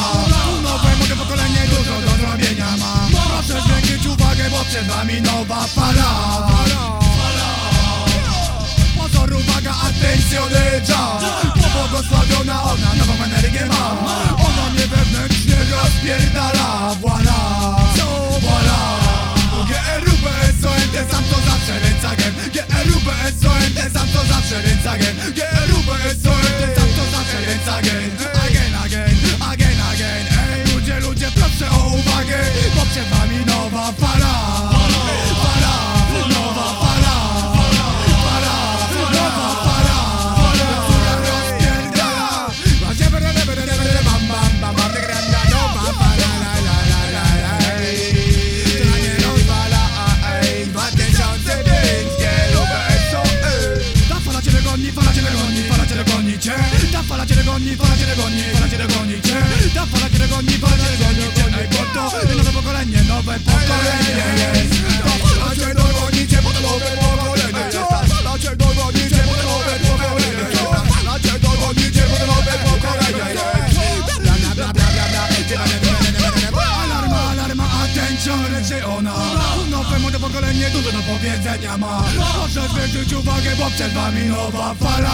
wolno Nowe młode pokolenie dużo do zrobienia ma. Proszę zwiększyć uwagę, bo przed wami nowa fala. Pozor, uwaga, atencjony czas Pobłogosławiona ona nową energię ma. Ona mnie wewnętrznie rozpierdala. Voila, co? Voila. GRUBSON, ten sam to zawsze ręcagiem. GRUBSON, ten sam to zawsze ręcagiem. Goni, cię goni, fala cię goni cię Ta fala cię goni, fala cię goni, fala cię goni cię Ta fala cię goni, fala cię goni cię Ej, bo to nowe pokolenie, nowe pokolenie Ta fala dogoni cię, bo to nowe pokolenie Ta fala cię dogoni cię, bo to nowe pokolenie Ta fala cię dogoni cię, bo to nowe pokolenie Alarma, alarma, attention, leży ona Nowe młode pokolenie dużo do powiedzenia ma. Proszę zwrócić uwagę, bo przed wami nowa fala